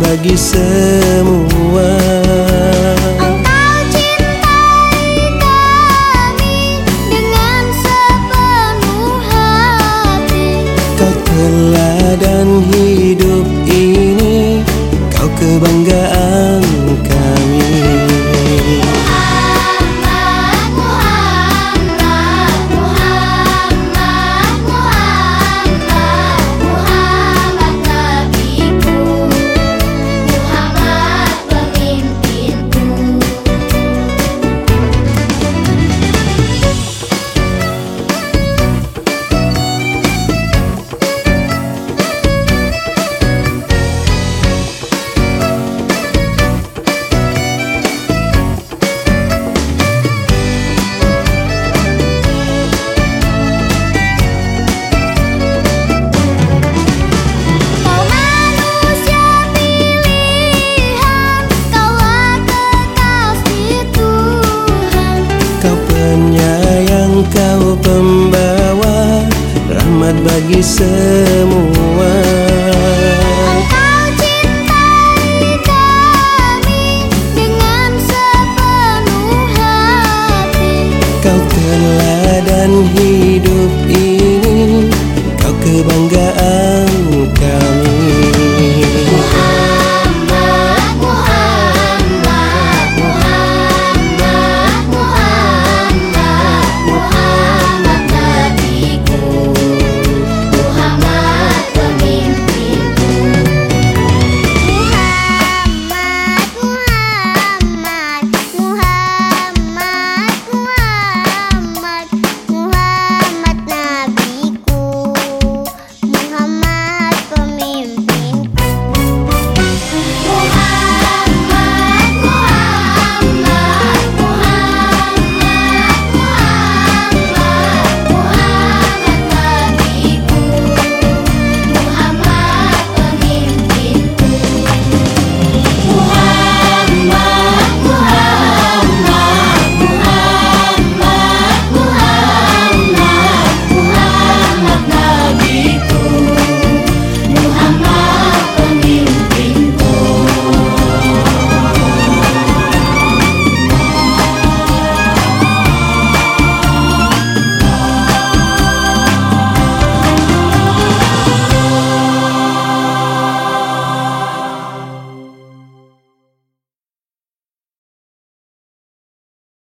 bagi semua. Engkau cintai kami dengan sepenuh hati. Kau teladan hidup ini Kau kebanggaan penyayang, kau pembawa Rahmat bagi semua. Engkau cintai kami dengan sepenuh hati. Kau teladan hidup ini. Kau